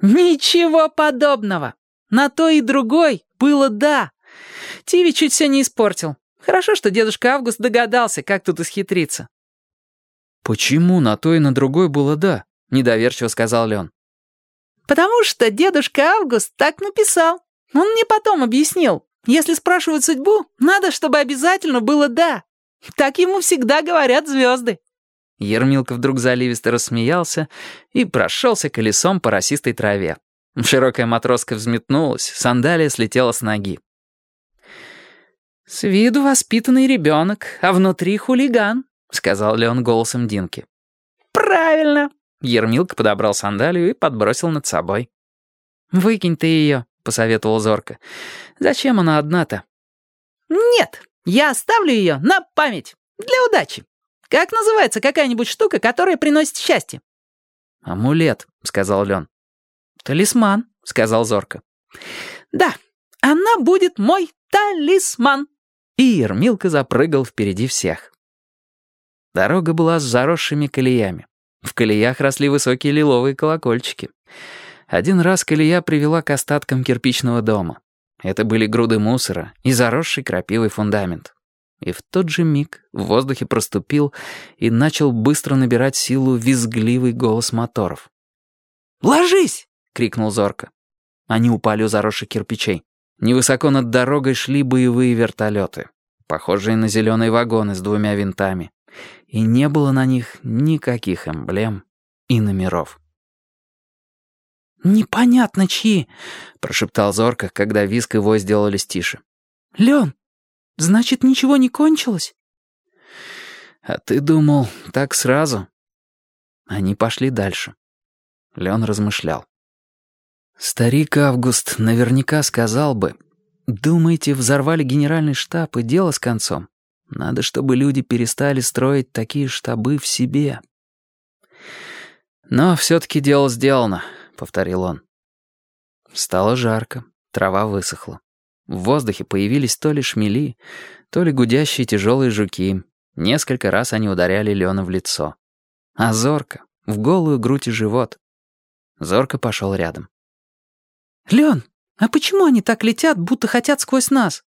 Ничего подобного. На то и другой было «да». Тиви чуть все не испортил. Хорошо, что дедушка Август догадался, как тут исхитриться. «Почему на то и на другой было «да»?» — недоверчиво сказал Лен. «Потому что дедушка Август так написал. Он мне потом объяснил. Если спрашивают судьбу, надо, чтобы обязательно было «да». Так ему всегда говорят звезды». Ермилка вдруг заливисто рассмеялся и прошелся колесом по росистой траве. Широкая матроска взметнулась, сандалия слетела с ноги. «С виду воспитанный ребенок, а внутри хулиган», — сказал Леон голосом Динки. «Правильно!» Ермилка подобрал сандалию и подбросил над собой. «Выкинь ты ее», — посоветовал Зорко. «Зачем она одна-то?» «Нет, я оставлю ее на память, для удачи. Как называется какая-нибудь штука, которая приносит счастье?» «Амулет», — сказал Лен. «Талисман», — сказал Зорко. «Да, она будет мой талисман». И Ермилка запрыгал впереди всех. Дорога была с заросшими колеями. В колеях росли высокие лиловые колокольчики. Один раз колея привела к остаткам кирпичного дома. Это были груды мусора и заросший крапивый фундамент. И в тот же миг в воздухе проступил и начал быстро набирать силу визгливый голос моторов. «Ложись!» — крикнул Зорко. Они упали у заросших кирпичей. Невысоко над дорогой шли боевые вертолеты, похожие на зеленые вагоны с двумя винтами. И не было на них никаких эмблем и номеров. «Непонятно чьи», — прошептал Зорко, когда виск и вой сделались тише. «Лен, значит, ничего не кончилось?» «А ты думал, так сразу?» Они пошли дальше. Лен размышлял. Старик Август наверняка сказал бы, «Думаете, взорвали генеральный штаб и дело с концом? Надо, чтобы люди перестали строить такие штабы в себе». Но все-таки дело сделано повторил он. Стало жарко, трава высохла. В воздухе появились то ли шмели, то ли гудящие тяжелые жуки. Несколько раз они ударяли Лена в лицо. А Зорка — в голую грудь и живот. Зорка пошел рядом. «Лен, а почему они так летят, будто хотят сквозь нас?»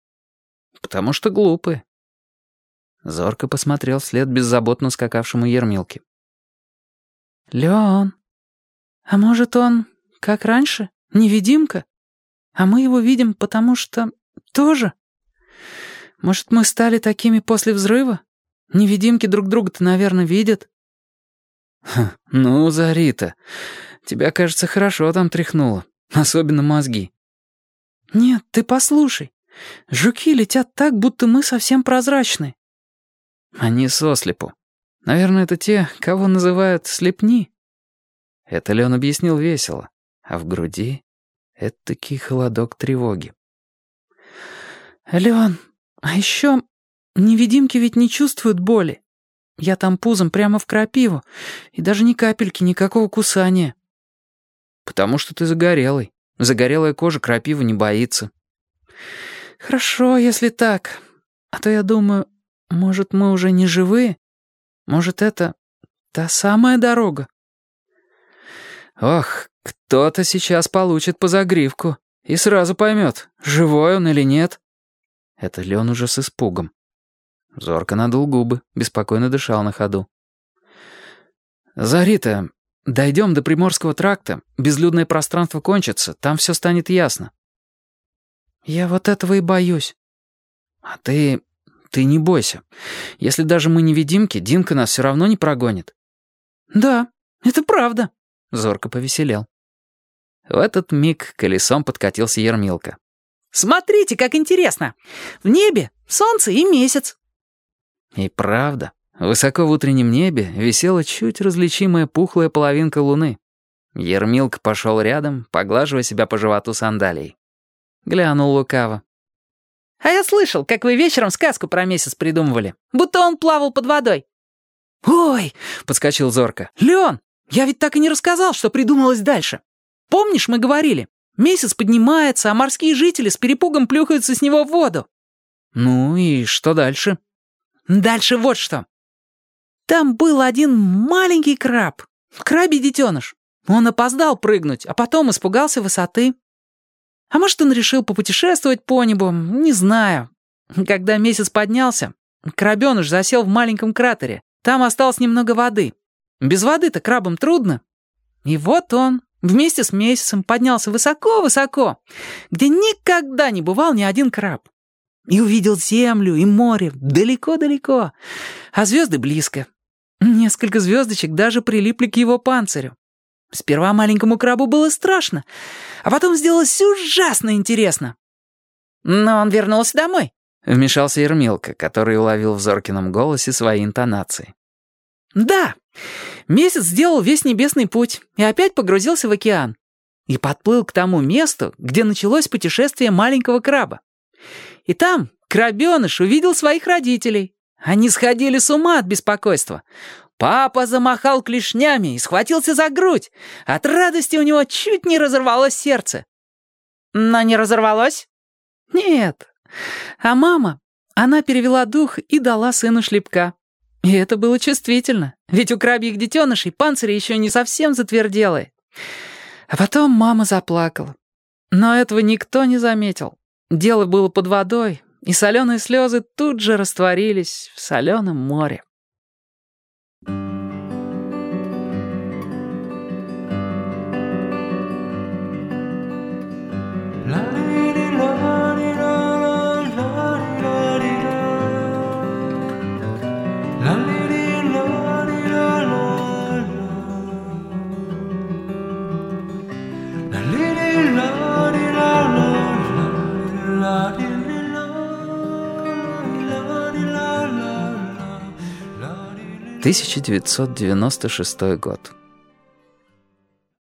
«Потому что глупые». Зорка посмотрел вслед беззаботно скакавшему Ермилке. «Лен, а может, он, как раньше, невидимка? А мы его видим, потому что тоже? Может, мы стали такими после взрыва? Невидимки друг друга-то, наверное, видят. «Ну, Зарита, тебя, кажется, хорошо там тряхнуло, особенно мозги». «Нет, ты послушай. Жуки летят так, будто мы совсем прозрачны». «Они сослепу. Наверное, это те, кого называют слепни». Это Леон объяснил весело, а в груди — этакий холодок тревоги. «Леон, а еще невидимки ведь не чувствуют боли. Я там пузом прямо в крапиву, и даже ни капельки, никакого кусания». «Потому что ты загорелый. Загорелая кожа крапива не боится». «Хорошо, если так. А то я думаю, может, мы уже не живые? Может, это та самая дорога?» Ох, кто-то сейчас получит по загривку и сразу поймет, живой он или нет. Это Лен уже с испугом. Зорко надул губы, беспокойно дышал на ходу. «Зарита, дойдем до Приморского тракта, безлюдное пространство кончится, там все станет ясно». «Я вот этого и боюсь». «А ты... ты не бойся. Если даже мы невидимки, Динка нас все равно не прогонит». «Да, это правда», Зорко повеселел. В этот миг колесом подкатился Ермилка. «Смотрите, как интересно! В небе солнце и месяц!» И правда, высоко в утреннем небе висела чуть различимая пухлая половинка луны. Ермилка пошел рядом, поглаживая себя по животу сандалией. Глянул лукаво. «А я слышал, как вы вечером сказку про месяц придумывали, будто он плавал под водой». «Ой!» — подскочил Зорко. «Лен, я ведь так и не рассказал, что придумалось дальше. Помнишь, мы говорили, месяц поднимается, а морские жители с перепугом плюхаются с него в воду. Ну и что дальше? Дальше вот что. Там был один маленький краб, крабий детеныш. Он опоздал прыгнуть, а потом испугался высоты. А может, он решил попутешествовать по небу, не знаю. Когда месяц поднялся, крабеныш засел в маленьком кратере. Там осталось немного воды. Без воды-то крабам трудно. И вот он вместе с месяцем поднялся высоко-высоко, где никогда не бывал ни один краб. И увидел землю и море далеко-далеко, а звезды близко. Несколько звездочек даже прилипли к его панцирю. Сперва маленькому крабу было страшно, а потом сделалось ужасно интересно. Но он вернулся домой. Вмешался Ермилка, который уловил в Зоркином голосе свои интонации. «Да, месяц сделал весь небесный путь и опять погрузился в океан. И подплыл к тому месту, где началось путешествие маленького краба. И там крабеныш увидел своих родителей. Они сходили с ума от беспокойства. Папа замахал клешнями и схватился за грудь. От радости у него чуть не разорвалось сердце. Но не разорвалось? Нет. А мама, она перевела дух и дала сыну шлепка. И это было чувствительно, ведь у крабьих детенышей панцирь еще не совсем затверделый. А потом мама заплакала. Но этого никто не заметил. Дело было под водой, и соленые слезы тут же растворились в соленом море. Тысяча девятьсот девяносто шестой год.